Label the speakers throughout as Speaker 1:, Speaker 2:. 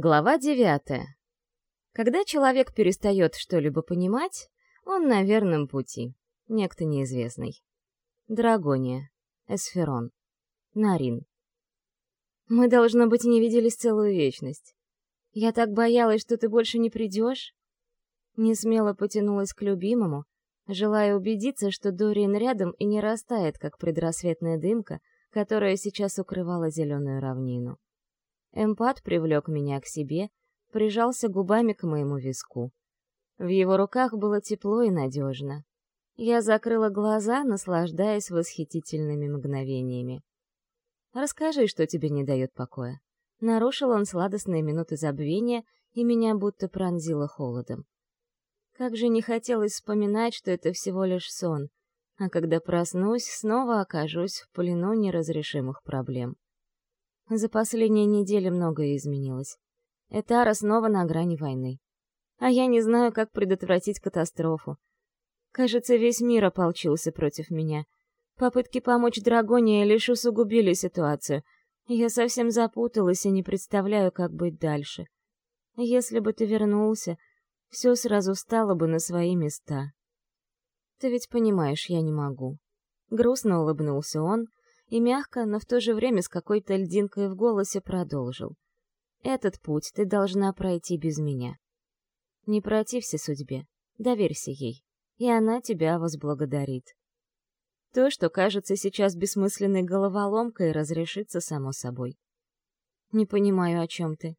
Speaker 1: Глава девятая. Когда человек перестает что-либо понимать, он на верном пути. Некто неизвестный. Драгония. Эсферон. Нарин. Мы, должно быть, не виделись целую вечность. Я так боялась, что ты больше не придешь. Не смело потянулась к любимому, желая убедиться, что Дориан рядом и не растает, как предрассветная дымка, которая сейчас укрывала зеленую равнину. Эмпат привлек меня к себе, прижался губами к моему виску. В его руках было тепло и надежно. Я закрыла глаза, наслаждаясь восхитительными мгновениями. «Расскажи, что тебе не дает покоя». Нарушил он сладостные минуты забвения, и меня будто пронзило холодом. Как же не хотелось вспоминать, что это всего лишь сон, а когда проснусь, снова окажусь в плену неразрешимых проблем. За последние недели многое изменилось. Этара снова на грани войны. А я не знаю, как предотвратить катастрофу. Кажется, весь мир ополчился против меня. Попытки помочь Драгоне лишь усугубили ситуацию. Я совсем запуталась и не представляю, как быть дальше. Если бы ты вернулся, все сразу встало бы на свои места. Ты ведь понимаешь, я не могу. Грустно улыбнулся он, и мягко, но в то же время с какой-то льдинкой в голосе продолжил. «Этот путь ты должна пройти без меня. Не протився судьбе, доверься ей, и она тебя возблагодарит. То, что кажется сейчас бессмысленной головоломкой, разрешится само собой. Не понимаю, о чем ты.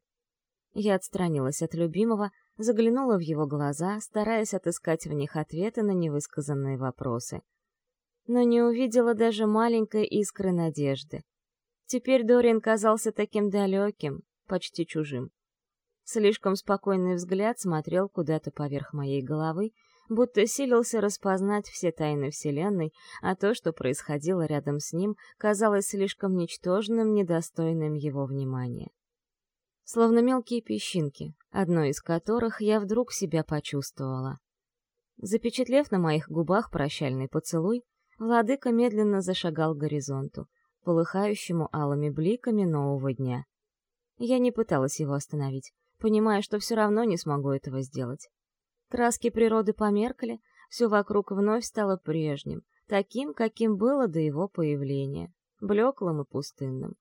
Speaker 1: Я отстранилась от любимого, заглянула в его глаза, стараясь отыскать в них ответы на невысказанные вопросы — но не увидела даже маленькой искры надежды. Теперь Дориан казался таким далеким, почти чужим. Слишком спокойный взгляд смотрел куда-то поверх моей головы, будто силился распознать все тайны Вселенной, а то, что происходило рядом с ним, казалось слишком ничтожным, недостойным его внимания. Словно мелкие песчинки, одной из которых я вдруг себя почувствовала. Запечатлев на моих губах прощальный поцелуй, Владыка медленно зашагал к горизонту, полыхающему алыми бликами нового дня. Я не пыталась его остановить, понимая, что все равно не смогу этого сделать. Краски природы померкли, все вокруг вновь стало прежним, таким, каким было до его появления, блеклым и пустынным.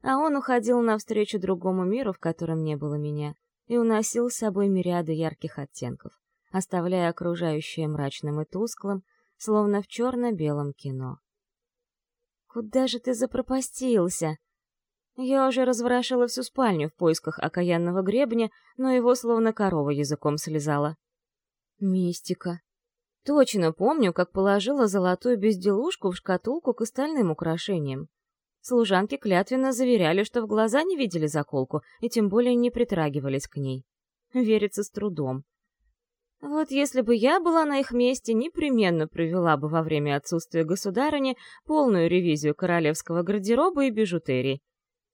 Speaker 1: А он уходил навстречу другому миру, в котором не было меня, и уносил с собой мириады ярких оттенков, оставляя окружающее мрачным и тусклым, словно в черно-белом кино. «Куда же ты запропастился?» Я уже разворошила всю спальню в поисках окаянного гребня, но его словно корова языком слезала. Мистика. Точно помню, как положила золотую безделушку в шкатулку к остальным украшениям. Служанки клятвенно заверяли, что в глаза не видели заколку и тем более не притрагивались к ней. Верится с трудом. Вот если бы я была на их месте, непременно провела бы во время отсутствия государыни полную ревизию королевского гардероба и бижутерии.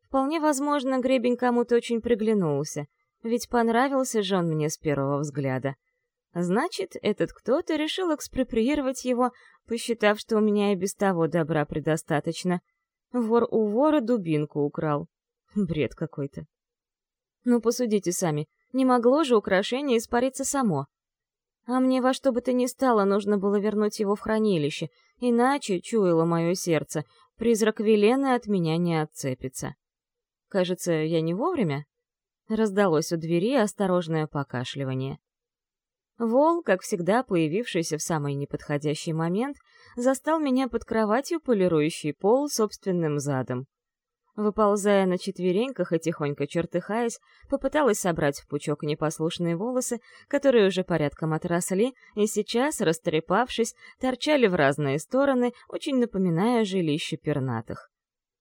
Speaker 1: Вполне возможно, гребень кому-то очень приглянулся, ведь понравился же он мне с первого взгляда. Значит, этот кто-то решил экспроприировать его, посчитав, что у меня и без того добра предостаточно. Вор у вора дубинку украл. Бред какой-то. Ну, посудите сами, не могло же украшение испариться само. А мне во что бы то ни стало нужно было вернуть его в хранилище, иначе, чуяло мое сердце, призрак Велены от меня не отцепится. Кажется, я не вовремя? Раздалось у двери осторожное покашливание. Вол, как всегда появившийся в самый неподходящий момент, застал меня под кроватью, полирующий пол собственным задом. Выползая на четвереньках и тихонько чертыхаясь, попыталась собрать в пучок непослушные волосы, которые уже порядком отросли, и сейчас, растрепавшись, торчали в разные стороны, очень напоминая жилище пернатых.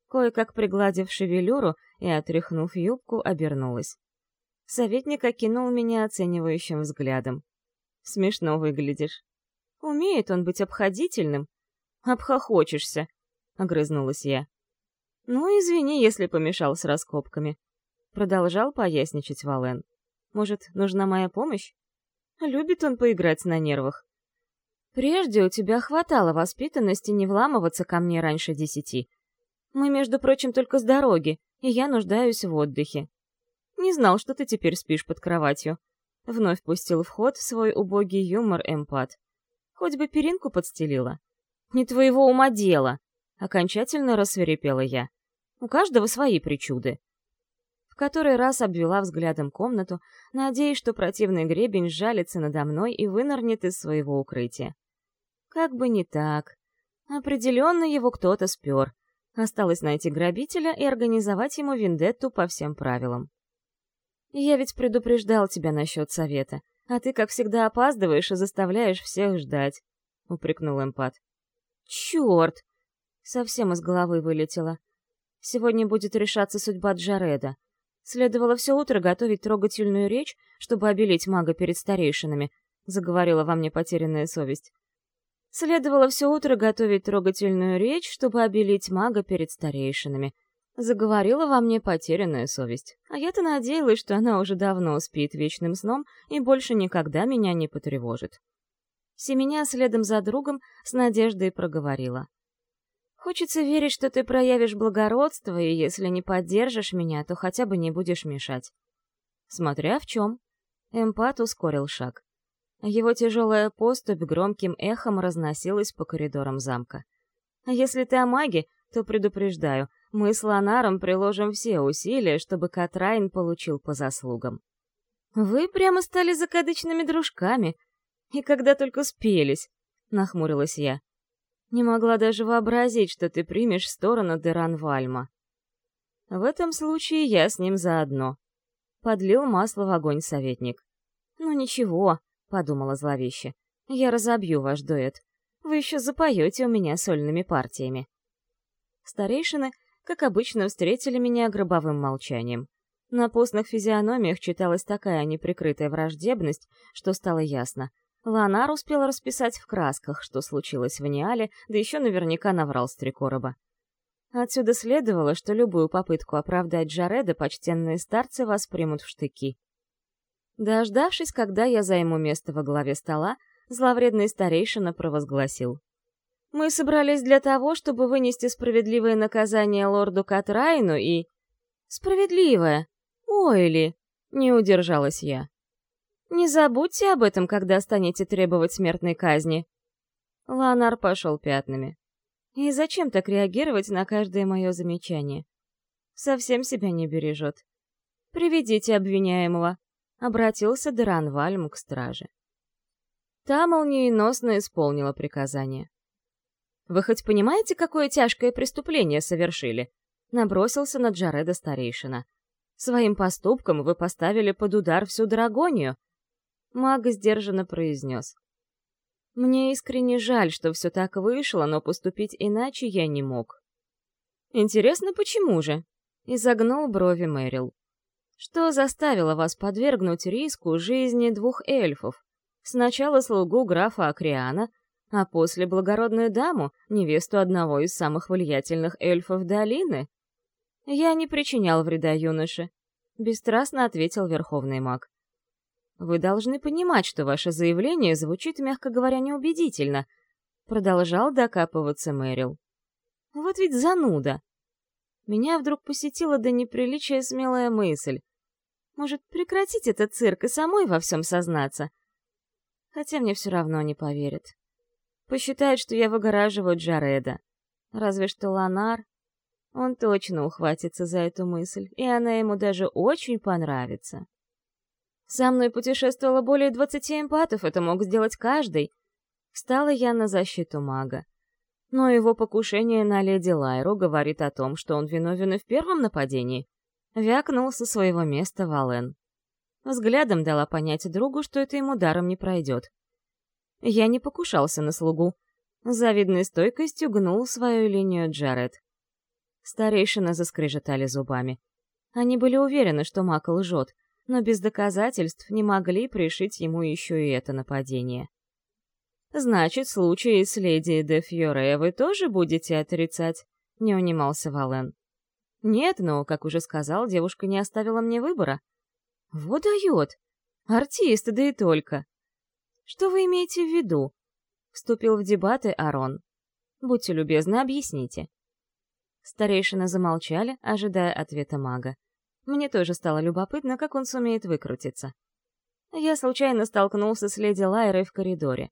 Speaker 1: Кое-как пригладив шевелюру и отряхнув юбку, обернулась. Советник окинул меня оценивающим взглядом. «Смешно выглядишь. Умеет он быть обходительным?» «Обхохочешься», — огрызнулась я. «Ну, извини, если помешал с раскопками», — продолжал поясничать Вален. «Может, нужна моя помощь? Любит он поиграть на нервах. Прежде у тебя хватало воспитанности не вламываться ко мне раньше десяти. Мы, между прочим, только с дороги, и я нуждаюсь в отдыхе». Не знал, что ты теперь спишь под кроватью. Вновь пустил в ход свой убогий юмор эмпат. Хоть бы перинку подстелила. Не твоего ума дело. Окончательно рассверепела я. У каждого свои причуды. В который раз обвела взглядом комнату, надеясь, что противный гребень сжалится надо мной и вынырнет из своего укрытия. Как бы не так. Определенно его кто-то спер. Осталось найти грабителя и организовать ему вендетту по всем правилам. Я ведь предупреждал тебя насчет совета, а ты, как всегда, опаздываешь и заставляешь всех ждать, — упрекнул эмпат. Черт! Совсем из головы вылетело. Сегодня будет решаться судьба Джареда. Следовало все утро готовить трогательную речь, чтобы обелить мага перед старейшинами, — заговорила во мне потерянная совесть. Следовало все утро готовить трогательную речь, чтобы обелить мага перед старейшинами. Заговорила во мне потерянная совесть. А я-то надеялась, что она уже давно спит вечным сном и больше никогда меня не потревожит. Семеня следом за другом с надеждой проговорила. «Хочется верить, что ты проявишь благородство, и если не поддержишь меня, то хотя бы не будешь мешать». Смотря в чем. Эмпат ускорил шаг. Его тяжелая поступь громким эхом разносилась по коридорам замка. Если ты о маге, то предупреждаю, мы с Ланаром приложим все усилия, чтобы Катрайн получил по заслугам. Вы прямо стали закадычными дружками. И когда только спелись, — нахмурилась я. Не могла даже вообразить, что ты примешь сторону Деранвальма. В этом случае я с ним заодно. Подлил масло в огонь советник. Ну ничего, подумала зловеще. «Я разобью ваш дуэт. Вы еще запоете у меня сольными партиями». Старейшины, как обычно, встретили меня гробовым молчанием. На постных физиономиях читалась такая неприкрытая враждебность, что стало ясно. Ланар успел расписать в красках, что случилось в Ниале, да еще наверняка наврал с три короба. Отсюда следовало, что любую попытку оправдать Джареда почтенные старцы воспримут в штыки. Дождавшись, когда я займу место во главе стола, зловредный старейшина провозгласил. «Мы собрались для того, чтобы вынести справедливое наказание лорду Катрайну и...» «Справедливое! Ойли!» — не удержалась я. «Не забудьте об этом, когда станете требовать смертной казни». Ланар пошел пятнами. И зачем так реагировать на каждое мое замечание? Совсем себя не бережет. Приведите обвиняемого обратился Деран Вальм к страже. Та молниеносно исполнила приказание. «Вы хоть понимаете, какое тяжкое преступление совершили?» Набросился на Джареда старейшина. «Своим поступком вы поставили под удар всю Драгонию!» Маг сдержанно произнес. «Мне искренне жаль, что все так вышло, но поступить иначе я не мог». «Интересно, почему же?» — изогнул брови Мэрил. Что заставило вас подвергнуть риску жизни двух эльфов? Сначала слугу графа Акриана, а после благородную даму, невесту одного из самых влиятельных эльфов долины? Я не причинял вреда юноше, бесстрастно ответил верховный маг. Вы должны понимать, что ваше заявление звучит, мягко говоря, неубедительно, продолжал докапываться Мэрил. Вот ведь зануда. Меня вдруг посетила до неприличия смелая мысль. Может, прекратить этот цирк и самой во всем сознаться? Хотя мне все равно не поверят. Посчитают, что я выгораживаю Джареда. Разве что Ланар. Он точно ухватится за эту мысль, и она ему даже очень понравится. Со мной путешествовало более двадцати эмпатов, это мог сделать каждый. Встала я на защиту мага. Но его покушение на леди Лайру говорит о том, что он виновен и в первом нападении. Вякнул со своего места Вален. Взглядом дала понять другу, что это ему даром не пройдет. Я не покушался на слугу. Завидной стойкостью гнул свою линию Джаред. Старейшины заскрежетали зубами. Они были уверены, что Мак лжет, но без доказательств не могли пришить ему еще и это нападение. «Значит, случай с леди де Фьоре вы тоже будете отрицать?» — не унимался Вален. «Нет, но, как уже сказал, девушка не оставила мне выбора». «Вот дает! Артист, да и только!» «Что вы имеете в виду?» — вступил в дебаты Арон. «Будьте любезны, объясните». Старейшины замолчали, ожидая ответа мага. Мне тоже стало любопытно, как он сумеет выкрутиться. Я случайно столкнулся с леди Лайрой в коридоре.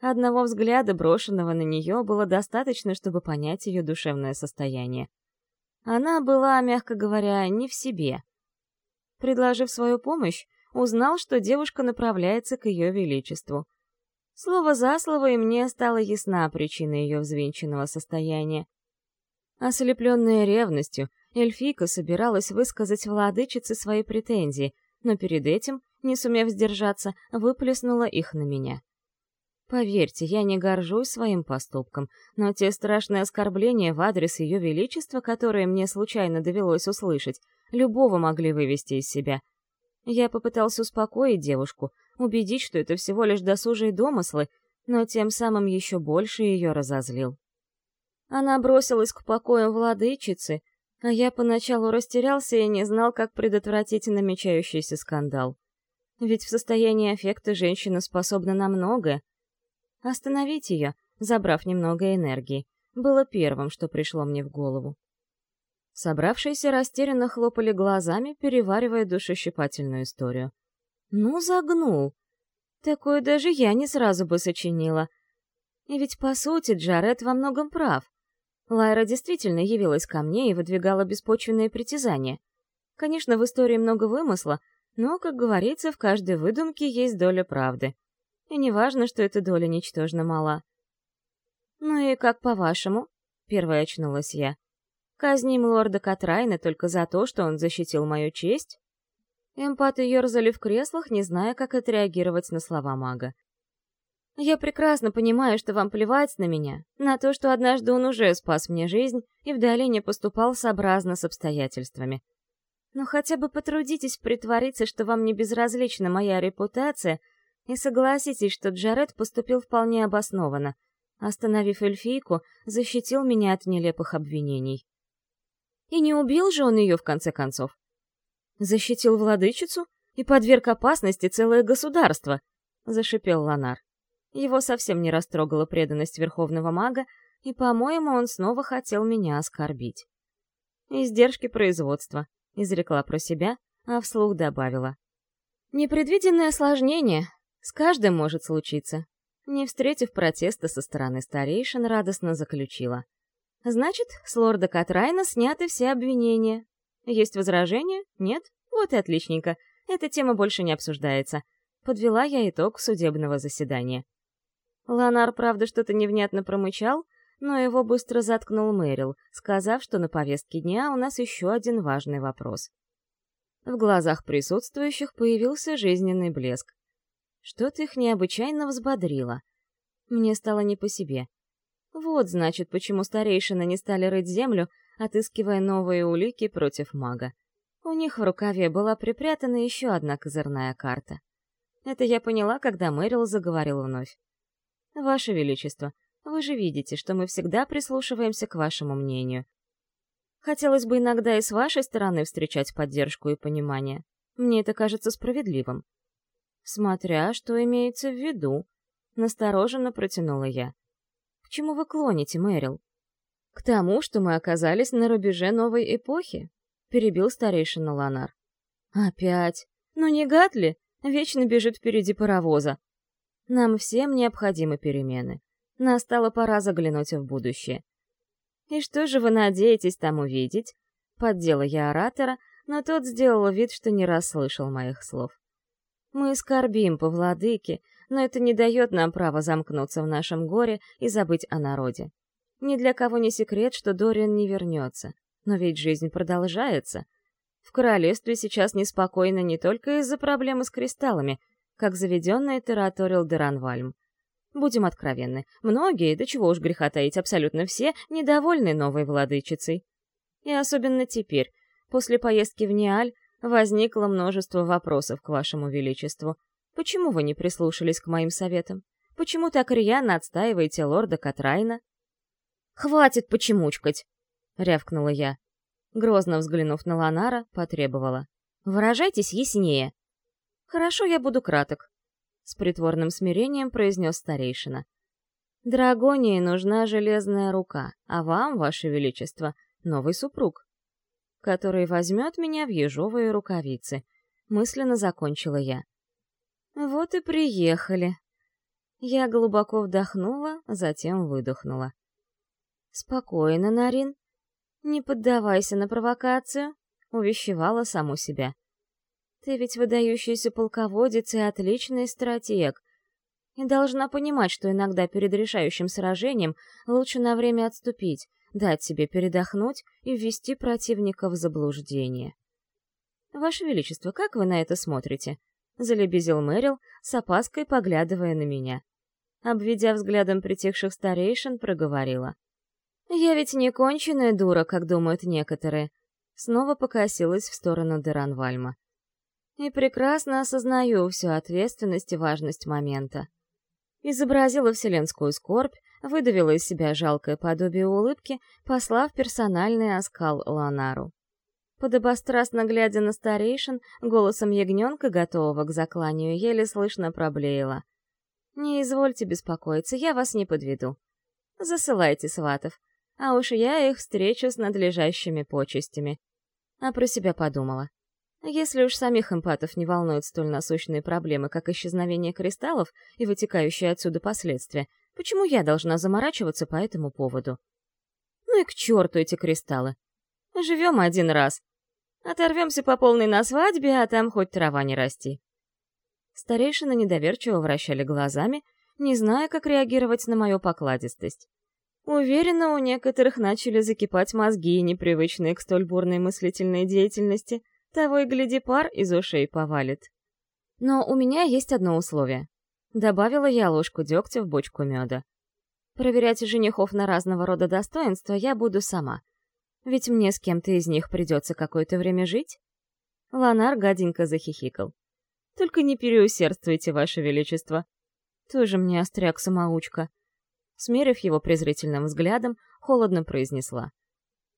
Speaker 1: Одного взгляда, брошенного на нее, было достаточно, чтобы понять ее душевное состояние. Она была, мягко говоря, не в себе. Предложив свою помощь, узнал, что девушка направляется к ее величеству. Слово за слово, и мне стала ясна причина ее взвинченного состояния. Ослепленная ревностью, эльфийка собиралась высказать владычице свои претензии, но перед этим, не сумев сдержаться, выплеснула их на меня. Поверьте, я не горжусь своим поступком, но те страшные оскорбления в адрес Ее Величества, которые мне случайно довелось услышать, любого могли вывести из себя. Я попытался успокоить девушку, убедить, что это всего лишь досужие домыслы, но тем самым еще больше ее разозлил. Она бросилась к покоям владычицы, а я поначалу растерялся и не знал, как предотвратить намечающийся скандал. Ведь в состоянии аффекта женщина способна на многое, Остановить ее, забрав немного энергии, было первым, что пришло мне в голову. Собравшиеся растерянно хлопали глазами, переваривая душещипательную историю. Ну, загнул. Такое даже я не сразу бы сочинила. И ведь, по сути, Джаред во многом прав. Лайра действительно явилась ко мне и выдвигала беспочвенные притязания. Конечно, в истории много вымысла, но, как говорится, в каждой выдумке есть доля правды. И не важно, что эта доля ничтожно мала. «Ну и как по-вашему?» — первая очнулась я. «Казним лорда Катрайна только за то, что он защитил мою честь?» Эмпаты ерзали в креслах, не зная, как отреагировать на слова мага. «Я прекрасно понимаю, что вам плевать на меня, на то, что однажды он уже спас мне жизнь и в долине поступал сообразно с обстоятельствами. Но хотя бы потрудитесь притвориться, что вам не безразлична моя репутация — и согласитесь, что Джаред поступил вполне обоснованно. Остановив эльфийку, защитил меня от нелепых обвинений. И не убил же он ее, в конце концов. Защитил владычицу и подверг опасности целое государство, — зашипел Ланар. Его совсем не растрогала преданность верховного мага, и, по-моему, он снова хотел меня оскорбить. «Издержки производства», — изрекла про себя, а вслух добавила. «Непредвиденное осложнение, с каждым может случиться. Не встретив протеста со стороны старейшин, радостно заключила. Значит, с лорда Катрайна сняты все обвинения. Есть возражения? Нет? Вот и отличненько. Эта тема больше не обсуждается. Подвела я итог судебного заседания. Ланар, правда, что-то невнятно промычал, но его быстро заткнул Мэрил, сказав, что на повестке дня у нас еще один важный вопрос. В глазах присутствующих появился жизненный блеск. Что-то их необычайно взбодрило. Мне стало не по себе. Вот, значит, почему старейшины не стали рыть землю, отыскивая новые улики против мага. У них в рукаве была припрятана еще одна козырная карта. Это я поняла, когда Мэрил заговорил вновь. «Ваше Величество, вы же видите, что мы всегда прислушиваемся к вашему мнению. Хотелось бы иногда и с вашей стороны встречать поддержку и понимание. Мне это кажется справедливым. Смотря, что имеется в виду, настороженно протянула я. К чему вы клоните, Мэрил? К тому, что мы оказались на рубеже новой эпохи, перебил старейшина Ланар. Опять? Ну не гад ли? Вечно бежит впереди паровоза. Нам всем необходимы перемены. Настала пора заглянуть в будущее. И что же вы надеетесь там увидеть? Поддела я оратора, но тот сделал вид, что не расслышал моих слов. Мы скорбим по владыке, но это не дает нам права замкнуться в нашем горе и забыть о народе. Ни для кого не секрет, что Дориан не вернется. Но ведь жизнь продолжается. В королевстве сейчас неспокойно не только из-за проблемы с кристаллами, как заведенный тараторил Деранвальм. Будем откровенны, многие, да чего уж греха таить, абсолютно все, недовольны новой владычицей. И особенно теперь, после поездки в Ниаль, возникло множество вопросов к вашему величеству. Почему вы не прислушались к моим советам? Почему так рьяно отстаиваете лорда Катрайна? «Хватит почемучкать!» — рявкнула я. Грозно взглянув на Ланара, потребовала. «Выражайтесь яснее!» «Хорошо, я буду краток», — с притворным смирением произнес старейшина. «Драгонии нужна железная рука, а вам, ваше величество, новый супруг. который возьмет меня в ежовые рукавицы. Мысленно закончила я. Вот и приехали. Я глубоко вдохнула, затем выдохнула. «Спокойно, Нарин. Не поддавайся на провокацию», — увещевала саму себя. «Ты ведь выдающийся полководец и отличный стратег, и должна понимать, что иногда перед решающим сражением лучше на время отступить, дать себе передохнуть и ввести противника в заблуждение. «Ваше Величество, как вы на это смотрите?» — залебезил Мэрил, с опаской поглядывая на меня. Обведя взглядом притихших старейшин, проговорила. «Я ведь не конченая дура, как думают некоторые». Снова покосилась в сторону Деранвальма. «И прекрасно осознаю всю ответственность и важность момента изобразила вселенскую скорбь, выдавила из себя жалкое подобие улыбки, послав персональный оскал Ланару. Подобострастно глядя на старейшин, голосом ягненка, готового к закланию, еле слышно проблеяла. «Не извольте беспокоиться, я вас не подведу. Засылайте сватов, а уж я их встречу с надлежащими почестями». А про себя подумала. Если уж самих эмпатов не волнуют столь насущные проблемы, как исчезновение кристаллов и вытекающие отсюда последствия, почему я должна заморачиваться по этому поводу? Ну и к черту эти кристаллы. Живем один раз. Оторвемся по полной на свадьбе, а там хоть трава не расти. Старейшины недоверчиво вращали глазами, не зная, как реагировать на мою покладистость. Уверена, у некоторых начали закипать мозги, непривычные к столь бурной мыслительной деятельности — того и гляди, пар из ушей повалит. Но у меня есть одно условие. Добавила я ложку дегтя в бочку меда. Проверять женихов на разного рода достоинства я буду сама. Ведь мне с кем-то из них придется какое-то время жить. Ланар гаденько захихикал. Только не переусердствуйте, Ваше Величество. Тоже мне остряк-самоучка. Смерив его презрительным взглядом, холодно произнесла.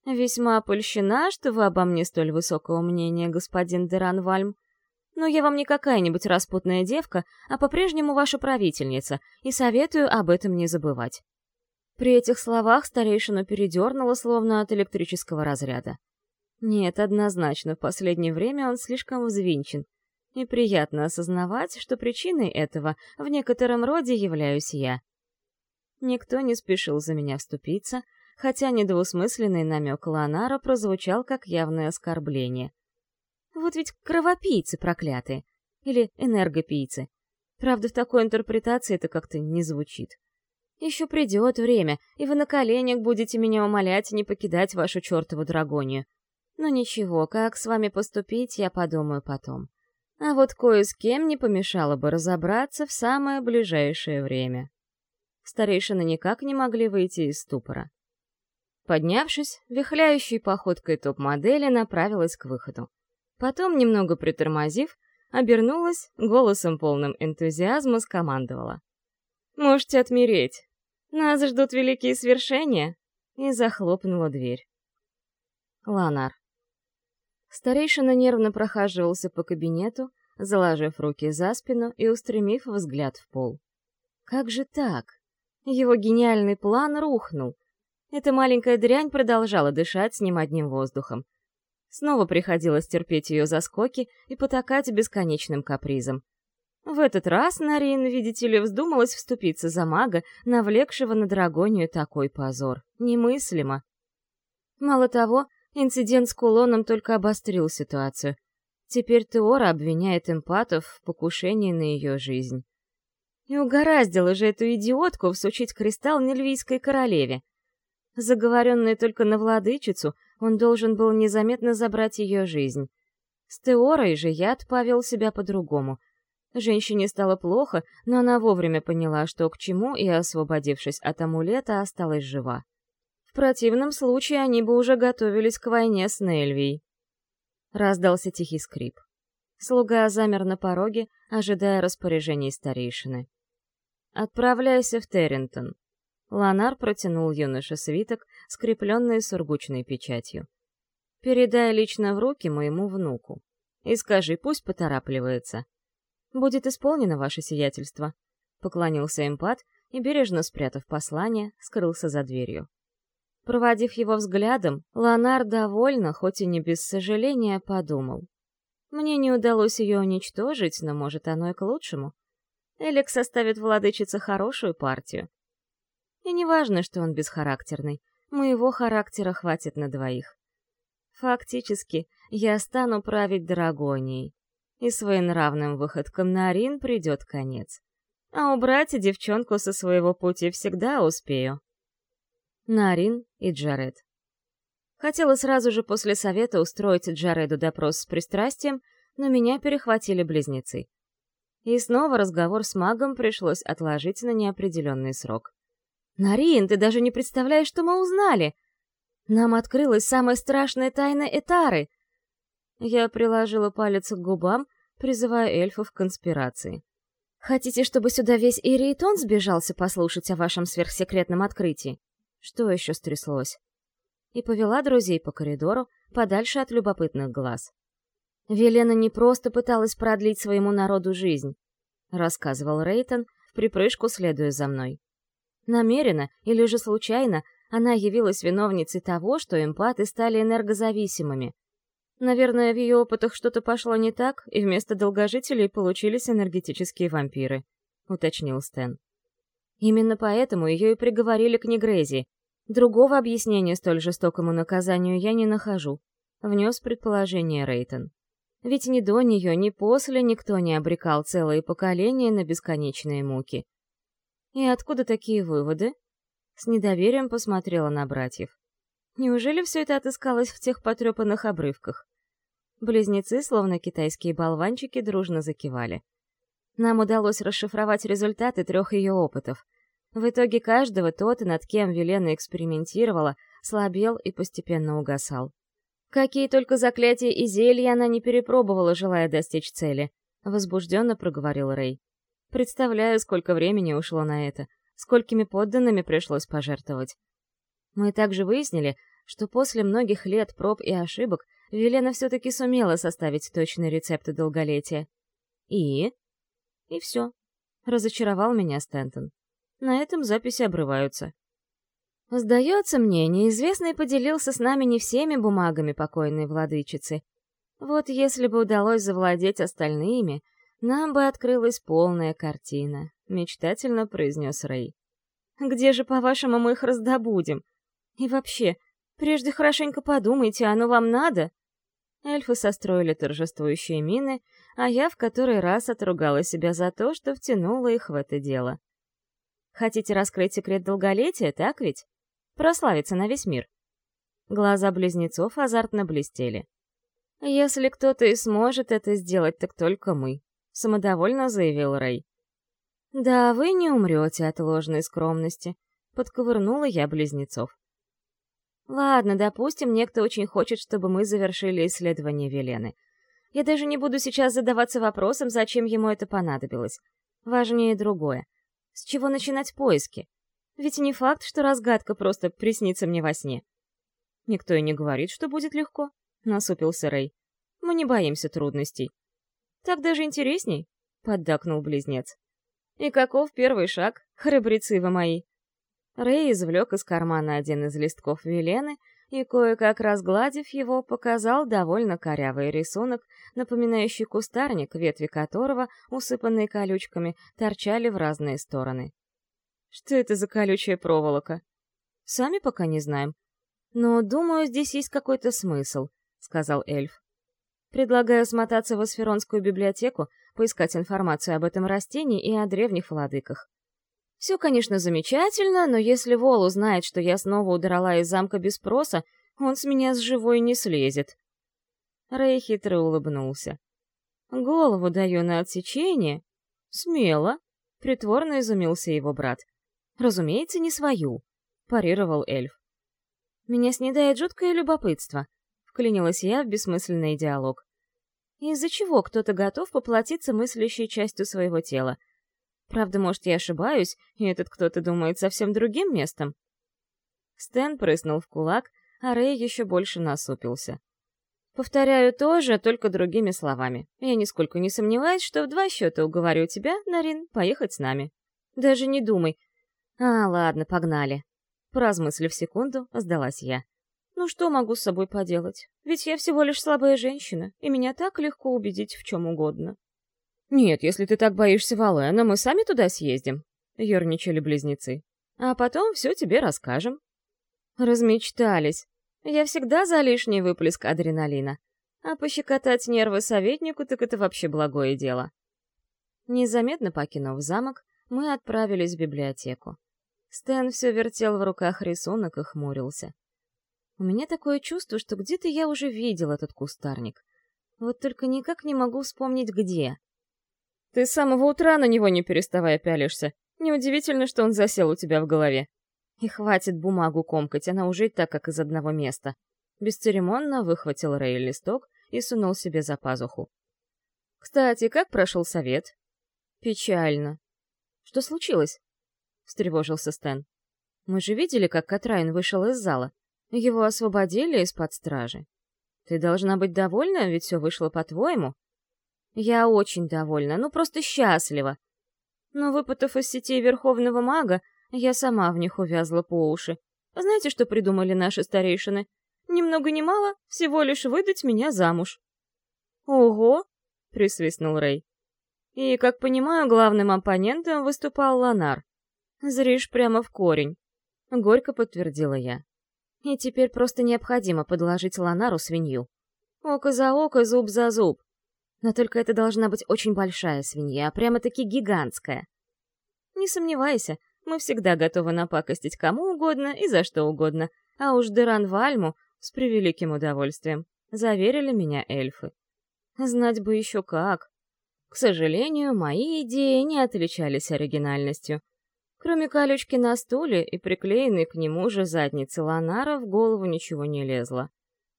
Speaker 1: «Весьма польщена, что вы обо мне столь высокого мнения, господин Деранвальм. Но я вам не какая-нибудь распутная девка, а по-прежнему ваша правительница, и советую об этом не забывать». При этих словах старейшину передернуло, словно от электрического разряда. Нет, однозначно, в последнее время он слишком взвинчен. И приятно осознавать, что причиной этого в некотором роде являюсь я. Никто не спешил за меня вступиться, хотя недвусмысленный намек Ланара прозвучал как явное оскорбление. Вот ведь кровопийцы проклятые. Или энергопийцы. Правда, в такой интерпретации это как-то не звучит. Еще придет время, и вы на коленях будете меня умолять не покидать вашу чертову драгонию. Но ничего, как с вами поступить, я подумаю потом. А вот кое с кем не помешало бы разобраться в самое ближайшее время. Старейшины никак не могли выйти из ступора. Поднявшись, вихляющей походкой топ-модели направилась к выходу. Потом, немного притормозив, обернулась, голосом полным энтузиазма скомандовала. «Можете отмереть. Нас ждут великие свершения!» и захлопнула дверь. Ланар. Старейшина нервно прохаживался по кабинету, заложив руки за спину и устремив взгляд в пол. Как же так? Его гениальный план рухнул, эта маленькая дрянь продолжала дышать с ним одним воздухом. Снова приходилось терпеть ее заскоки и потакать бесконечным капризом. В этот раз Нарин, видите ли, вздумалась вступиться за мага, навлекшего на Драгонию такой позор. Немыслимо. Мало того, инцидент с кулоном только обострил ситуацию. Теперь Теора обвиняет эмпатов в покушении на ее жизнь. И угораздило же эту идиотку всучить кристалл Нельвийской королеве. Заговоренный только на владычицу, он должен был незаметно забрать ее жизнь. С Теорой же яд повел себя по-другому. Женщине стало плохо, но она вовремя поняла, что к чему, и, освободившись от амулета, осталась жива. В противном случае они бы уже готовились к войне с Нельвией. Раздался тихий скрип. Слуга замер на пороге, ожидая распоряжений старейшины. «Отправляйся в Террентон», Ланар протянул юноше свиток, скрепленный сургучной печатью. «Передай лично в руки моему внуку. И скажи, пусть поторапливается. Будет исполнено ваше сиятельство», — поклонился эмпат и, бережно спрятав послание, скрылся за дверью. Проводив его взглядом, Ланар довольно, хоть и не без сожаления, подумал. Мне не удалось ее уничтожить, но, может, оно и к лучшему. Элик составит владычице хорошую партию. И не важно, что он бесхарактерный, моего характера хватит на двоих. Фактически, я стану править Драгонией, и своенравным выходкам на Арин придет конец. А убрать девчонку со своего пути всегда успею. Нарин и Джаред. Хотела сразу же после совета устроить Джареду допрос с пристрастием, но меня перехватили близнецы. И снова разговор с магом пришлось отложить на неопределенный срок. «Нарин, ты даже не представляешь, что мы узнали! Нам открылась самая страшная тайна Этары!» Я приложила палец к губам, призывая эльфов к конспирации. «Хотите, чтобы сюда весь Ириетон сбежался послушать о вашем сверхсекретном открытии? Что еще стряслось?» и повела друзей по коридору, подальше от любопытных глаз. Велена не просто пыталась продлить своему народу жизнь, рассказывал Рейтон, в припрыжку следуя за мной. Намеренно или же случайно она явилась виновницей того, что эмпаты стали энергозависимыми. Наверное, в ее опытах что-то пошло не так, и вместо долгожителей получились энергетические вампиры, уточнил Стэн. Именно поэтому ее и приговорили к негрезии, Другого объяснения столь жестокому наказанию я не нахожу, внес предположение Рейтон. Ведь ни до нее, ни после никто не обрекал целые поколения на бесконечные муки. И откуда такие выводы? С недоверием посмотрела на братьев. Неужели все это отыскалось в тех потрепанных обрывках? Близнецы, словно китайские болванчики, дружно закивали. Нам удалось расшифровать результаты трех ее опытов — в итоге каждого тот, над кем Велена экспериментировала, слабел и постепенно угасал. Какие только заклятия и зелья она не перепробовала, желая достичь цели, возбужденно проговорил Рэй. Представляю, сколько времени ушло на это, сколькими подданными пришлось пожертвовать. Мы также выяснили, что после многих лет проб и ошибок Велена все-таки сумела составить точный рецепт долголетия. И? И все. Разочаровал меня Стентон. На этом записи обрываются. Сдается мне, неизвестный поделился с нами не всеми бумагами покойной владычицы. Вот если бы удалось завладеть остальными, нам бы открылась полная картина, мечтательно произнес Рэй. Где же, по-вашему, мы их раздобудем? И вообще, прежде хорошенько подумайте, оно вам надо? Эльфы состроили торжествующие мины, а я в который раз отругала себя за то, что втянула их в это дело. Хотите раскрыть секрет долголетия, так ведь? Прославиться на весь мир. Глаза близнецов азартно блестели. «Если кто-то и сможет это сделать, так только мы», — самодовольно заявил Рэй. «Да, вы не умрете от ложной скромности», — подковырнула я близнецов. «Ладно, допустим, некто очень хочет, чтобы мы завершили исследование Велены. Я даже не буду сейчас задаваться вопросом, зачем ему это понадобилось. Важнее другое. С чего начинать поиски? Ведь не факт, что разгадка просто приснится мне во сне. Никто и не говорит, что будет легко, — насупился Рэй. Мы не боимся трудностей. Так даже интересней, — поддакнул близнец. И каков первый шаг, храбрецы вы мои? Рэй извлек из кармана один из листков Велены и, кое-как разгладив его, показал довольно корявый рисунок, напоминающий кустарник, ветви которого, усыпанные колючками, торчали в разные стороны. Что это за колючая проволока? Сами пока не знаем. Но, думаю, здесь есть какой-то смысл, — сказал эльф. Предлагаю смотаться в Асферонскую библиотеку, поискать информацию об этом растении и о древних владыках. Все, конечно, замечательно, но если Вол узнает, что я снова удрала из замка без спроса, он с меня с живой не слезет. Рэй хитро улыбнулся. Голову даю на отсечение? Смело. Притворно изумился его брат. Разумеется, не свою, парировал эльф. Меня снедает жуткое любопытство. Вклинилась я в бессмысленный диалог. Из-за чего кто-то готов поплатиться мыслящей частью своего тела? Правда, может, я ошибаюсь, и этот кто-то думает совсем другим местом? Стэн прыснул в кулак, а Рэй еще больше насупился. Повторяю тоже, только другими словами. Я нисколько не сомневаюсь, что в два счета уговорю тебя, Нарин, поехать с нами. Даже не думай. А, ладно, погнали. Поразмыслив секунду, сдалась я. Ну что могу с собой поделать? Ведь я всего лишь слабая женщина, и меня так легко убедить в чем угодно. «Нет, если ты так боишься Валена, мы сами туда съездим», — ерничали близнецы. «А потом все тебе расскажем». Размечтались. Я всегда за лишний выплеск адреналина. А пощекотать нервы советнику, так это вообще благое дело. Незаметно покинув замок, мы отправились в библиотеку. Стэн все вертел в руках рисунок и хмурился. У меня такое чувство, что где-то я уже видел этот кустарник. Вот только никак не могу вспомнить, где. Ты с самого утра на него не переставая пялишься. Неудивительно, что он засел у тебя в голове. И хватит бумагу комкать, она уже и так, как из одного места. Бесцеремонно выхватил Рэй листок и сунул себе за пазуху. «Кстати, как прошел совет?» «Печально». «Что случилось?» — встревожился Стэн. «Мы же видели, как Катрайн вышел из зала. Его освободили из-под стражи. Ты должна быть довольна, ведь все вышло по-твоему». «Я очень довольна, ну просто счастлива. Но выпутав из сетей Верховного Мага, я сама в них увязла по уши. Знаете, что придумали наши старейшины? Ни много ни мало, всего лишь выдать меня замуж. «Ого!» — присвистнул Рэй. И, как понимаю, главным оппонентом выступал Ланар. Зришь прямо в корень. Горько подтвердила я. И теперь просто необходимо подложить Ланару свинью. Око за око, зуб за зуб. Но только это должна быть очень большая свинья, прямо-таки гигантская. Не сомневайся, мы всегда готовы напакостить кому угодно и за что угодно, а уж Деран Вальму с превеликим удовольствием. Заверили меня эльфы. Знать бы еще как. К сожалению, мои идеи не отличались оригинальностью. Кроме колючки на стуле и приклеенной к нему же задницы Ланара в голову ничего не лезло.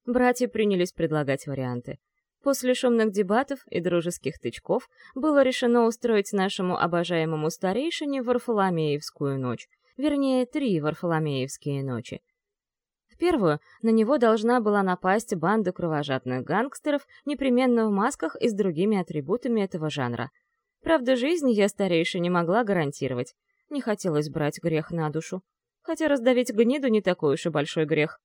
Speaker 1: Братья принялись предлагать варианты. После шумных дебатов и дружеских тычков было решено устроить нашему обожаемому старейшине Варфоломеевскую ночь, вернее, три Варфоломеевские ночи. В первую на него должна была напасть банда кровожадных гангстеров, непременно в масках и с другими атрибутами этого жанра. Правда, жизнь я старейше не могла гарантировать. Не хотелось брать грех на душу. Хотя раздавить гниду не такой уж и большой грех.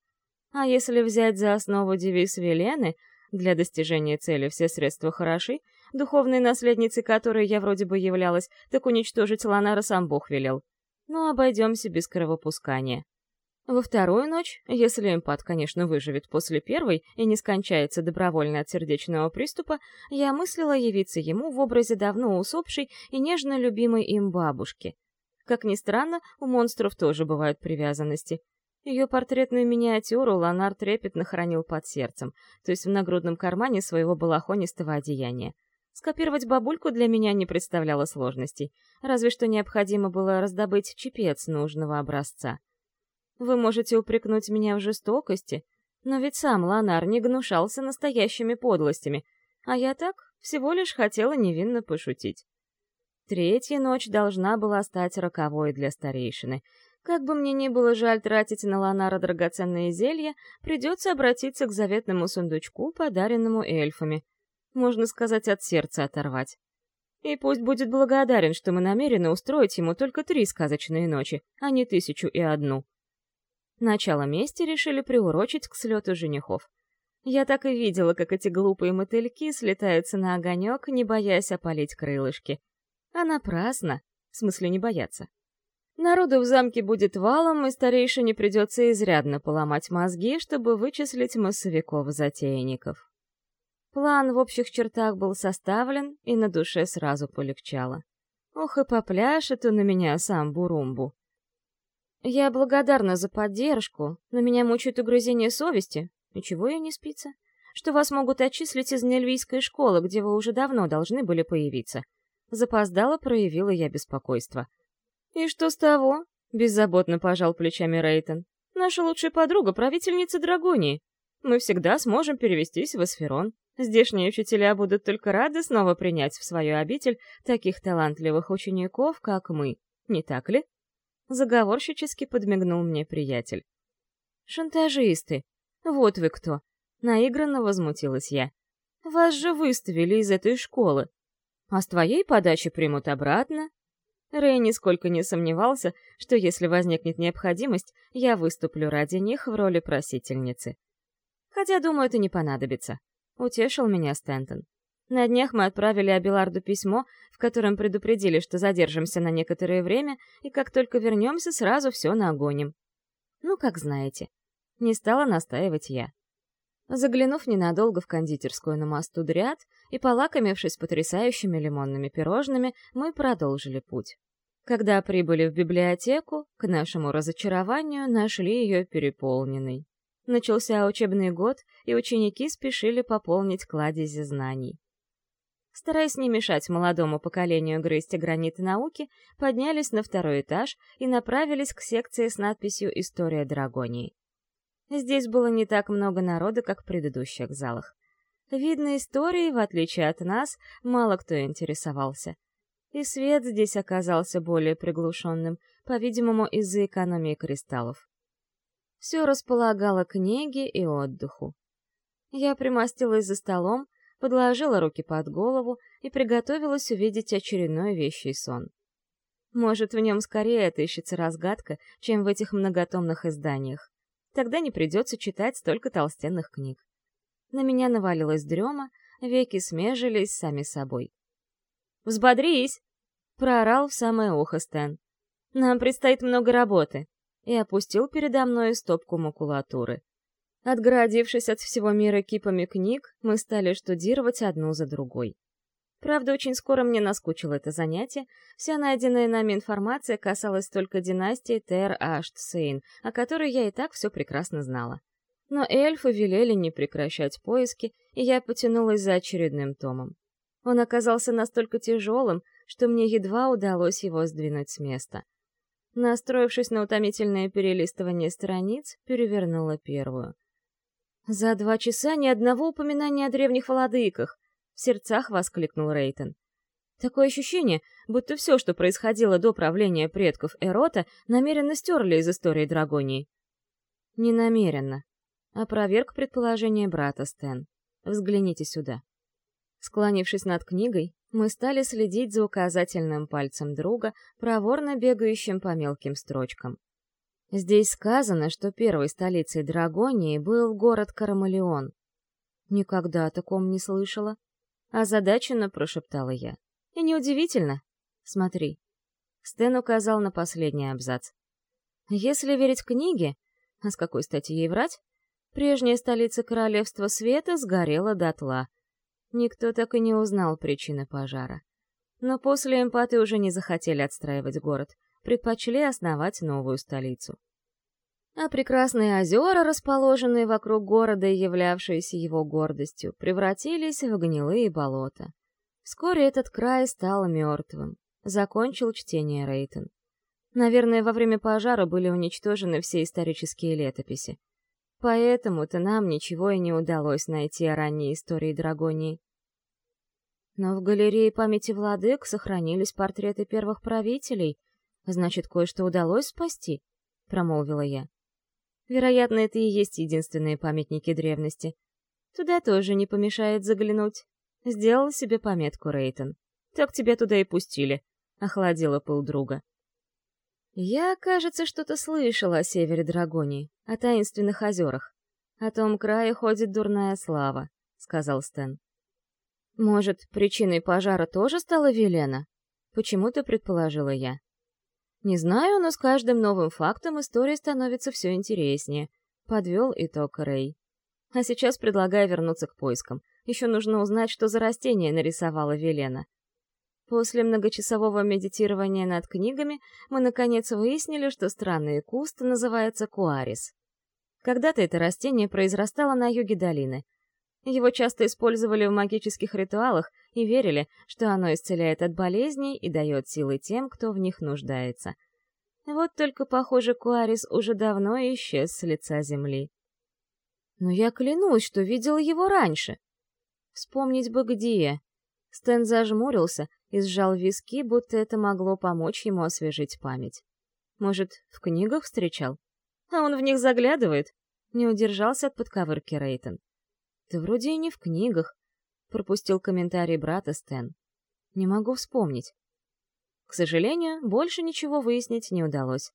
Speaker 1: А если взять за основу девиз Велены — для достижения цели все средства хороши, духовной наследницей которой я вроде бы являлась, так уничтожить Ланара сам Бог велел. Но обойдемся без кровопускания. Во вторую ночь, если эмпат, конечно, выживет после первой и не скончается добровольно от сердечного приступа, я мыслила явиться ему в образе давно усопшей и нежно любимой им бабушки. Как ни странно, у монстров тоже бывают привязанности — ее портретную миниатюру Ланар трепетно хранил под сердцем, то есть в нагрудном кармане своего балахонистого одеяния. Скопировать бабульку для меня не представляло сложностей, разве что необходимо было раздобыть чепец нужного образца. Вы можете упрекнуть меня в жестокости, но ведь сам Ланар не гнушался настоящими подлостями, а я так всего лишь хотела невинно пошутить. Третья ночь должна была стать роковой для старейшины — как бы мне ни было жаль тратить на Ланара драгоценные зелья, придется обратиться к заветному сундучку, подаренному эльфами. Можно сказать, от сердца оторвать. И пусть будет благодарен, что мы намерены устроить ему только три сказочные ночи, а не тысячу и одну. Начало мести решили приурочить к слету женихов. Я так и видела, как эти глупые мотыльки слетаются на огонек, не боясь опалить крылышки. А напрасно, в смысле не бояться. Народу в замке будет валом, и старейшине придется изрядно поломать мозги, чтобы вычислить массовиков-затейников. План в общих чертах был составлен, и на душе сразу полегчало. Ох и попляшет он на меня сам Бурумбу. Я благодарна за поддержку, но меня мучает угрызение совести. И чего я не спится? Что вас могут отчислить из Нельвийской школы, где вы уже давно должны были появиться. Запоздало проявила я беспокойство — «И что с того?» — беззаботно пожал плечами Рейтон. «Наша лучшая подруга — правительница Драгонии. Мы всегда сможем перевестись в Эсферон. Здешние учителя будут только рады снова принять в свою обитель таких талантливых учеников, как мы. Не так ли?» Заговорщически подмигнул мне приятель. «Шантажисты! Вот вы кто!» Наигранно возмутилась я. «Вас же выставили из этой школы. А с твоей подачи примут обратно, Рэй нисколько не сомневался, что если возникнет необходимость, я выступлю ради них в роли просительницы. Хотя, думаю, это не понадобится. Утешил меня Стэнтон. На днях мы отправили Абиларду письмо, в котором предупредили, что задержимся на некоторое время, и как только вернемся, сразу все нагоним. Ну, как знаете. Не стала настаивать я. Заглянув ненадолго в кондитерскую на мосту Дриад и полакомившись потрясающими лимонными пирожными, мы продолжили путь. Когда прибыли в библиотеку, к нашему разочарованию нашли ее переполненной. Начался учебный год, и ученики спешили пополнить кладези знаний. Стараясь не мешать молодому поколению грызть граниты науки, поднялись на второй этаж и направились к секции с надписью «История Драгонии». Здесь было не так много народа, как в предыдущих залах. Видно, историей, в отличие от нас, мало кто интересовался и свет здесь оказался более приглушенным, по-видимому, из-за экономии кристаллов. Все располагало к книге и отдыху. Я примостилась за столом, подложила руки под голову и приготовилась увидеть очередной вещий сон. Может, в нем скорее отыщется разгадка, чем в этих многотомных изданиях. Тогда не придется читать столько толстенных книг. На меня навалилась дрема, веки смежились сами собой. «Взбодрись!» — проорал в самое ухо Стэн. «Нам предстоит много работы!» и опустил передо мной стопку макулатуры. Отгородившись от всего мира кипами книг, мы стали штудировать одну за другой. Правда, очень скоро мне наскучило это занятие, вся найденная нами информация касалась только династии Тер-Ашт-Сейн, о которой я и так все прекрасно знала. Но эльфы велели не прекращать поиски, и я потянулась за очередным томом. Он оказался настолько тяжелым, что мне едва удалось его сдвинуть с места. Настроившись на утомительное перелистывание страниц, перевернула первую. «За два часа ни одного упоминания о древних владыках!» — в сердцах воскликнул Рейтон. Такое ощущение, будто все, что происходило до правления предков Эрота, намеренно стерли из истории Драгонии. Не намеренно. Опроверг предположение брата Стэн. Взгляните сюда. Склонившись над книгой, мы стали следить за указательным пальцем друга, проворно бегающим по мелким строчкам. Здесь сказано, что первой столицей Драгонии был город Карамалеон. Никогда о таком не слышала. Озадаченно прошептала я. И неудивительно. Смотри. Стэн указал на последний абзац. Если верить книге, а с какой стати ей врать, прежняя столица Королевства Света сгорела дотла, Никто так и не узнал причины пожара. Но после эмпаты уже не захотели отстраивать город, предпочли основать новую столицу. А прекрасные озера, расположенные вокруг города и являвшиеся его гордостью, превратились в гнилые болота. Вскоре этот край стал мертвым. Закончил чтение Рейтон. Наверное, во время пожара были уничтожены все исторические летописи. Поэтому-то нам ничего и не удалось найти о ранней истории Драгонии. Но в галерее памяти владык сохранились портреты первых правителей. Значит, кое-что удалось спасти, — промолвила я. Вероятно, это и есть единственные памятники древности. Туда тоже не помешает заглянуть. Сделал себе пометку Рейтон. Так тебя туда и пустили, — охладила пыл друга. Я, кажется, что-то слышала о севере Драгонии, о таинственных озерах. О том крае ходит дурная слава, — сказал Стэн. Может, причиной пожара тоже стала Велена? Почему-то предположила я. Не знаю, но с каждым новым фактом история становится все интереснее. Подвел итог Рэй. А сейчас предлагаю вернуться к поискам. Еще нужно узнать, что за растение нарисовала Велена. После многочасового медитирования над книгами мы наконец выяснили, что странный куст называется куарис. Когда-то это растение произрастало на юге долины, его часто использовали в магических ритуалах и верили, что оно исцеляет от болезней и дает силы тем, кто в них нуждается. Вот только, похоже, Куарис уже давно исчез с лица земли. Но я клянусь, что видела его раньше. Вспомнить бы где. Стэн зажмурился и сжал виски, будто это могло помочь ему освежить память. Может, в книгах встречал? А он в них заглядывает? Не удержался от подковырки Рейтон. Да вроде и не в книгах. Пропустил комментарий брата Стэн. Не могу вспомнить. К сожалению, больше ничего выяснить не удалось.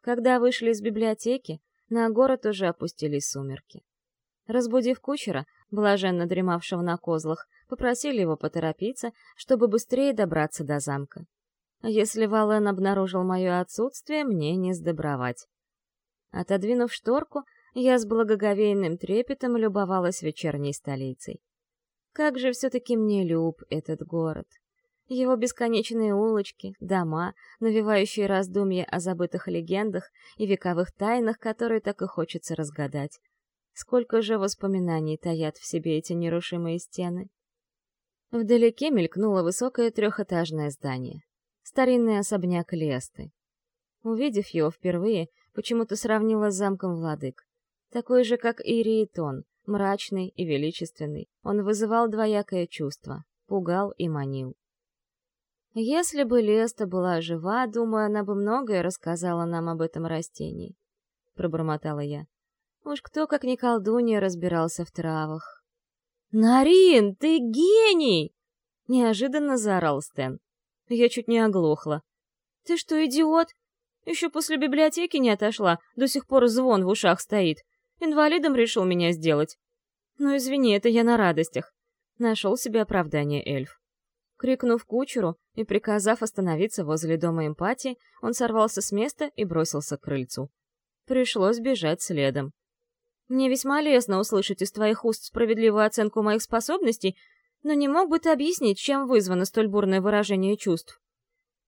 Speaker 1: Когда вышли из библиотеки, на город уже опустились сумерки. Разбудив кучера, блаженно дремавшего на козлах, попросили его поторопиться, чтобы быстрее добраться до замка. Если Вален обнаружил мое отсутствие, мне не сдобровать. Отодвинув шторку, я с благоговейным трепетом любовалась вечерней столицей. Как же все-таки мне люб этот город. Его бесконечные улочки, дома, навевающие раздумья о забытых легендах и вековых тайнах, которые так и хочется разгадать. Сколько же воспоминаний таят в себе эти нерушимые стены. Вдалеке мелькнуло высокое трехэтажное здание. Старинный особняк Лесты. Увидев его впервые, почему-то сравнила с замком владык. Такой же, как и Риетон, мрачный и величественный, он вызывал двоякое чувство, пугал и манил. Если бы Леста была жива, думаю, она бы многое рассказала нам об этом растении. Пробормотала я. Уж кто, как ни колдунья, разбирался в травах. «Нарин, ты гений!» Неожиданно заорал Стэн. Я чуть не оглохла. «Ты что, идиот? Еще после библиотеки не отошла, до сих пор звон в ушах стоит. Инвалидом решил меня сделать. Ну, извини, это я на радостях. Нашел себе оправдание эльф. Крикнув кучеру и приказав остановиться возле дома эмпатии, он сорвался с места и бросился к крыльцу. Пришлось бежать следом. Мне весьма лестно услышать из твоих уст справедливую оценку моих способностей, но не мог бы ты объяснить, чем вызвано столь бурное выражение чувств?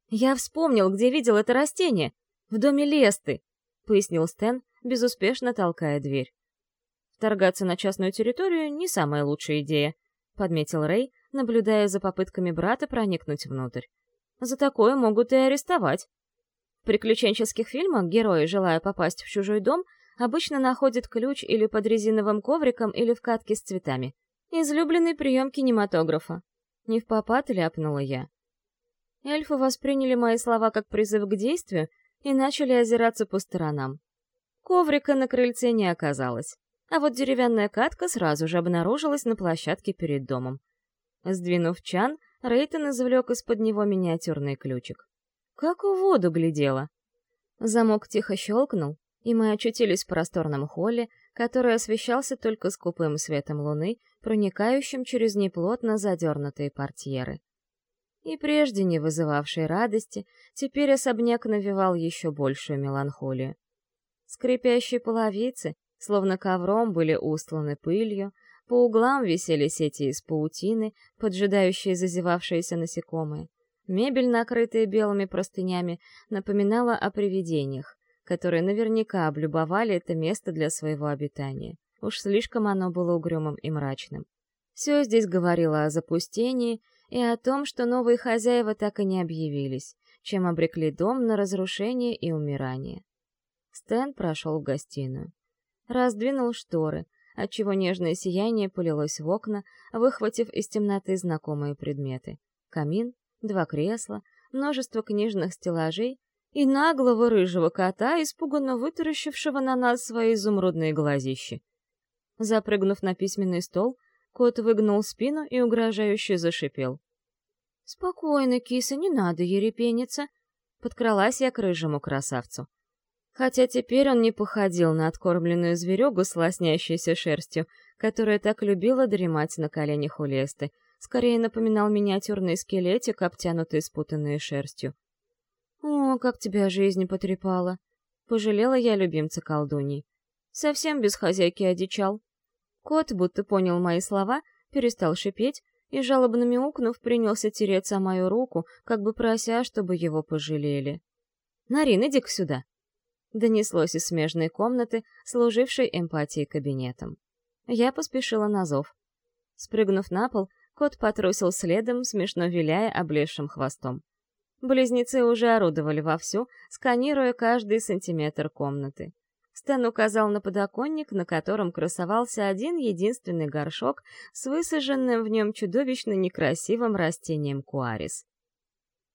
Speaker 1: Я вспомнил, где видел это растение. В доме Лесты, — пояснил Стэн, безуспешно толкая дверь. Вторгаться на частную территорию — не самая лучшая идея, — подметил Рэй, наблюдая за попытками брата проникнуть внутрь. За такое могут и арестовать. В приключенческих фильмах герои, желая попасть в чужой дом, обычно находят ключ или под резиновым ковриком, или в катке с цветами. Излюбленный прием кинематографа. Не в попад ляпнула я. Эльфы восприняли мои слова как призыв к действию и начали озираться по сторонам. Коврика на крыльце не оказалось, а вот деревянная катка сразу же обнаружилась на площадке перед домом. Сдвинув чан, Рейтон извлек из-под него миниатюрный ключик. Как в воду глядела. Замок тихо щелкнул, и мы очутились в просторном холле, который освещался только скупым светом луны, проникающим через неплотно задернутые портьеры. И прежде не вызывавший радости, теперь особняк навевал еще большую меланхолию. Скрипящие половицы, словно ковром, были устланы пылью, по углам висели сети из паутины, поджидающие зазевавшиеся насекомые. Мебель, накрытая белыми простынями, напоминала о привидениях, которые наверняка облюбовали это место для своего обитания. Уж слишком оно было угрюмым и мрачным. Все здесь говорило о запустении и о том, что новые хозяева так и не объявились, чем обрекли дом на разрушение и умирание. Стэн прошел в гостиную. Раздвинул шторы, отчего нежное сияние полилось в окна, выхватив из темноты знакомые предметы. Камин, два кресла, множество книжных стеллажей и наглого рыжего кота, испуганно вытаращившего на нас свои изумрудные глазищи. Запрыгнув на письменный стол, кот выгнул спину и угрожающе зашипел. «Спокойно, киса, не надо ерепениться!» Подкралась я к рыжему красавцу. Хотя теперь он не походил на откормленную зверюгу с лоснящейся шерстью, которая так любила дремать на коленях у Лесты, скорее напоминал миниатюрный скелетик, обтянутый спутанной шерстью. «О, как тебя жизнь потрепала!» Пожалела я любимца колдуней. Совсем без хозяйки одичал. Кот, будто понял мои слова, перестал шипеть и, жалобно мяукнув, принялся тереться о мою руку, как бы прося, чтобы его пожалели. «Нарин, иди-ка сюда!» Донеслось из смежной комнаты, служившей эмпатией кабинетом. Я поспешила на зов. Спрыгнув на пол, кот потрусил следом, смешно виляя облезшим хвостом. Близнецы уже орудовали вовсю, сканируя каждый сантиметр комнаты. Стэн указал на подоконник, на котором красовался один единственный горшок с высаженным в нем чудовищно некрасивым растением куарис.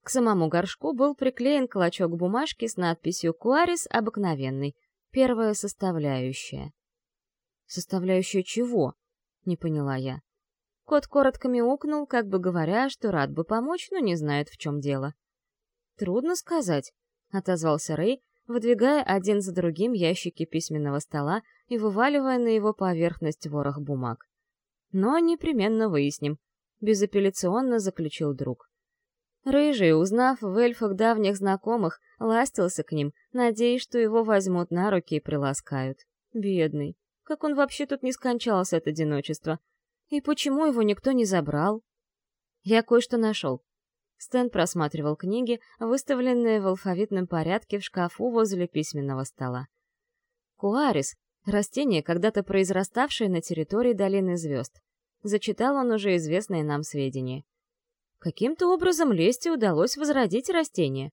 Speaker 1: К самому горшку был приклеен клочок бумажки с надписью «Куарис обыкновенный», первая составляющая. «Составляющая чего?» — не поняла я. Кот коротко мяукнул, как бы говоря, что рад бы помочь, но не знает, в чем дело. «Трудно сказать», — отозвался Рэй, выдвигая один за другим ящики письменного стола и вываливая на его поверхность ворох бумаг. «Но непременно выясним», — безапелляционно заключил друг. Рыжий, узнав в эльфах давних знакомых, ластился к ним, надеясь, что его возьмут на руки и приласкают. Бедный. Как он вообще тут не скончался от одиночества? И почему его никто не забрал? Я кое-что нашел. Стэн просматривал книги, выставленные в алфавитном порядке в шкафу возле письменного стола. Куарис — растение, когда-то произраставшее на территории Долины Звезд. Зачитал он уже известные нам сведения. Каким-то образом Лесте удалось возродить растение.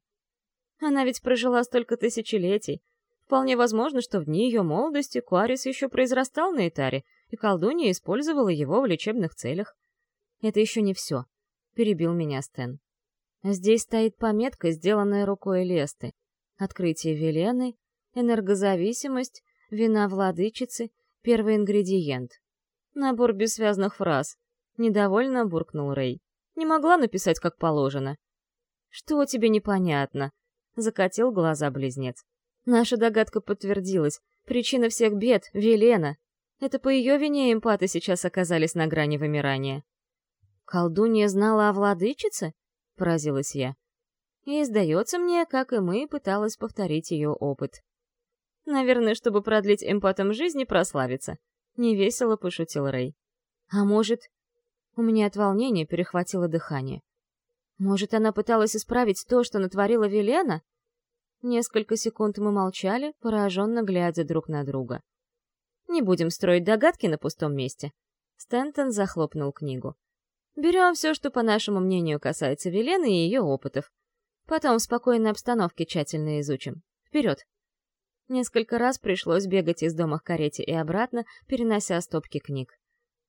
Speaker 1: Она ведь прожила столько тысячелетий. Вполне возможно, что в дни ее молодости Куарис еще произрастал на Итаре, и колдунья использовала его в лечебных целях. Это еще не все, — перебил меня Стэн. Здесь стоит пометка, сделанная рукой Лесты. Открытие Велены, энергозависимость, вина владычицы, первый ингредиент. Набор бессвязных фраз. Недовольно буркнул Рэй. Не могла написать как положено. «Что тебе непонятно?» — закатил глаза близнец. Наша догадка подтвердилась. Причина всех бед — Велена. Это по ее вине эмпаты сейчас оказались на грани вымирания. Колдунья знала о владычице? поразилась я. И, сдается мне, как и мы, пыталась повторить ее опыт. Наверное, чтобы продлить эмпатам жизни прославиться. Невесело пошутил Рэй. А может... У меня от волнения перехватило дыхание. Может, она пыталась исправить то, что натворила Велена? Несколько секунд мы молчали, пораженно глядя друг на друга. Не будем строить догадки на пустом месте. Стентон захлопнул книгу. Берем все, что, по нашему мнению, касается Велены и ее опытов. Потом в спокойной обстановке тщательно изучим. Вперед! Несколько раз пришлось бегать из дома к карете и обратно, перенося стопки книг.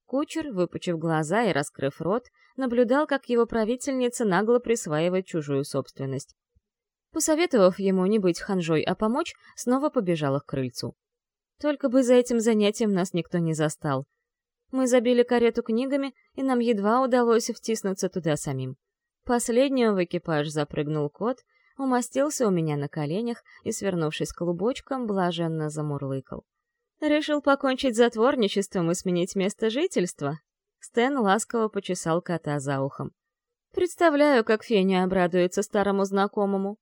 Speaker 1: Кучер, выпучив глаза и раскрыв рот, наблюдал, как его правительница нагло присваивает чужую собственность. Посоветовав ему не быть ханжой, а помочь, снова побежала к крыльцу. Только бы за этим занятием нас никто не застал — мы забили карету книгами, и нам едва удалось втиснуться туда самим. Последним в экипаж запрыгнул кот, умостился у меня на коленях и, свернувшись клубочком, блаженно замурлыкал. «Решил покончить затворничеством и сменить место жительства?» Стэн ласково почесал кота за ухом. «Представляю, как Феня обрадуется старому знакомому,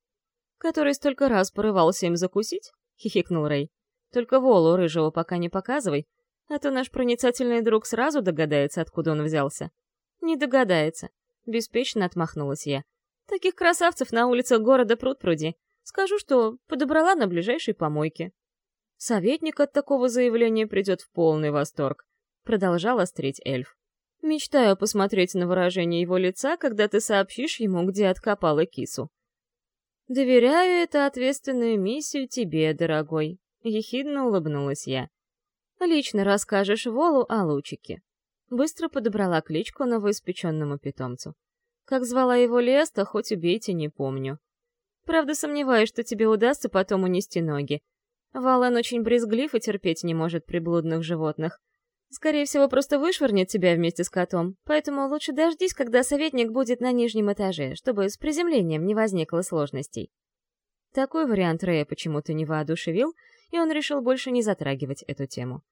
Speaker 1: который столько раз порывался им закусить», — хихикнул Рэй. «Только волу рыжего пока не показывай, а то наш проницательный друг сразу догадается, откуда он взялся. Не догадается. Беспечно отмахнулась я. Таких красавцев на улицах города пруд-пруди. Скажу, что подобрала на ближайшей помойке. Советник от такого заявления придет в полный восторг. Продолжал острить эльф. Мечтаю посмотреть на выражение его лица, когда ты сообщишь ему, где откопала кису. Доверяю эту ответственную миссию тебе, дорогой. Ехидно улыбнулась я. Лично расскажешь Волу о лучике. Быстро подобрала кличку новоиспеченному питомцу. Как звала его Леста, хоть убейте, не помню. Правда, сомневаюсь, что тебе удастся потом унести ноги. Вален очень брезглив и терпеть не может приблудных животных. Скорее всего, просто вышвырнет тебя вместе с котом, поэтому лучше дождись, когда советник будет на нижнем этаже, чтобы с приземлением не возникло сложностей. Такой вариант Рэя почему-то не воодушевил, и он решил больше не затрагивать эту тему.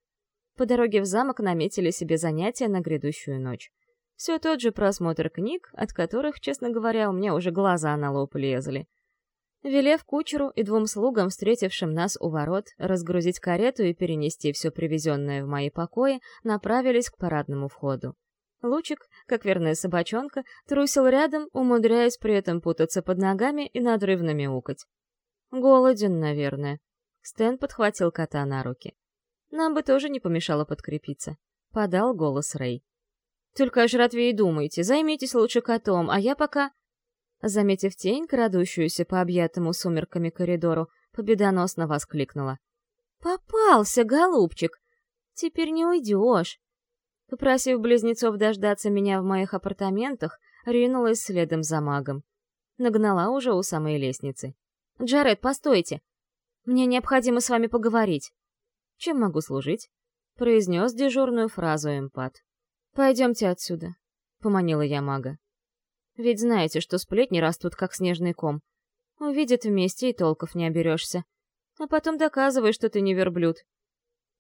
Speaker 1: По дороге в замок наметили себе занятия на грядущую ночь. Все тот же просмотр книг, от которых, честно говоря, у меня уже глаза на лоб лезли. Велев кучеру и двум слугам, встретившим нас у ворот, разгрузить карету и перенести все привезенное в мои покои, направились к парадному входу. Лучик, как верная собачонка, трусил рядом, умудряясь при этом путаться под ногами и надрывно мяукать. Голоден, наверное. Стэн подхватил кота на руки. Нам бы тоже не помешало подкрепиться. Подал голос Рэй. Только о жратве и думайте, займитесь лучше котом, а я пока... Заметив тень, крадущуюся по объятому сумерками коридору, победоносно воскликнула. «Попался, голубчик! Теперь не уйдешь!» Попросив близнецов дождаться меня в моих апартаментах, ринулась следом за магом. Нагнала уже у самой лестницы. «Джаред, постойте! Мне необходимо с вами поговорить. Чем могу служить? Произнес дежурную фразу эмпат. Пойдемте отсюда, поманила я мага. Ведь знаете, что сплетни растут как снежный ком. Увидят вместе и толков не оберешься. А потом доказывай, что ты не верблюд.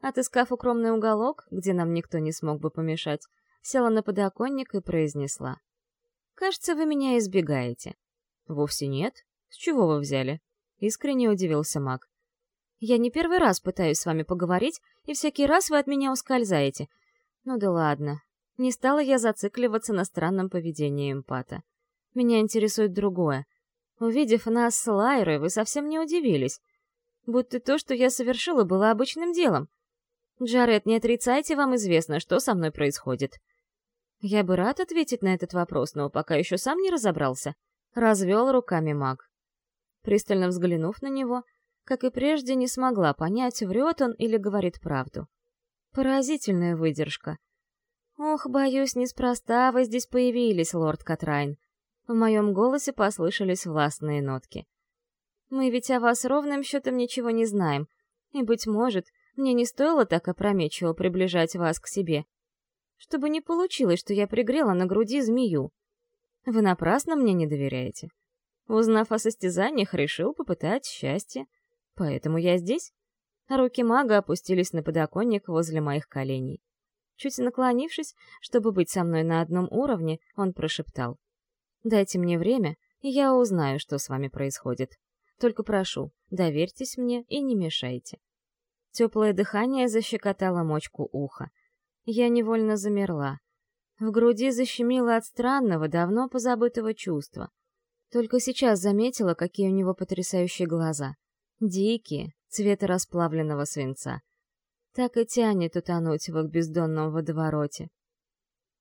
Speaker 1: Отыскав укромный уголок, где нам никто не смог бы помешать, села на подоконник и произнесла. «Кажется, вы меня избегаете». «Вовсе нет. С чего вы взяли?» — искренне удивился маг. «Я не первый раз пытаюсь с вами поговорить, и всякий раз вы от меня ускользаете. Ну да ладно. Не стала я зацикливаться на странном поведении эмпата. Меня интересует другое. Увидев нас с Лайрой, вы совсем не удивились. Будто то, что я совершила, было обычным делом. Джаред, не отрицайте, вам известно, что со мной происходит. Я бы рад ответить на этот вопрос, но пока еще сам не разобрался. Развел руками маг. Пристально взглянув на него, как и прежде, не смогла понять, врет он или говорит правду. Поразительная выдержка. Ох, боюсь, неспроста вы здесь появились, лорд Катрайн. В моем голосе послышались властные нотки. Мы ведь о вас ровным счетом ничего не знаем, и, быть может, мне не стоило так опрометчиво приближать вас к себе. Чтобы не получилось, что я пригрела на груди змею. Вы напрасно мне не доверяете. Узнав о состязаниях, решил попытать счастье. Поэтому я здесь. Руки мага опустились на подоконник возле моих коленей. Чуть наклонившись, чтобы быть со мной на одном уровне, он прошептал. «Дайте мне время, и я узнаю, что с вами происходит. Только прошу, доверьтесь мне и не мешайте». Теплое дыхание защекотало мочку уха. Я невольно замерла. В груди защемило от странного, давно позабытого чувства. Только сейчас заметила, какие у него потрясающие глаза. Дикие, цвета расплавленного свинца. Так и тянет утонуть в их бездонном водовороте.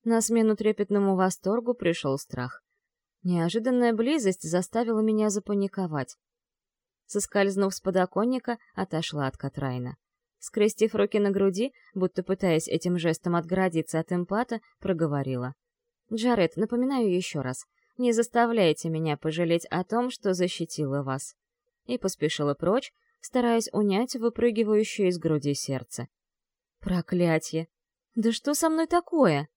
Speaker 1: На смену трепетному восторгу пришел страх. Неожиданная близость заставила меня запаниковать. Соскользнув с подоконника, отошла от Катрайна. Скрестив руки на груди, будто пытаясь этим жестом отгородиться от эмпата, проговорила. «Джаред, напоминаю еще раз, не заставляйте меня пожалеть о том, что защитила вас». И поспешила прочь, стараясь унять выпрыгивающее из груди сердце. «Проклятье! Да что со мной такое?»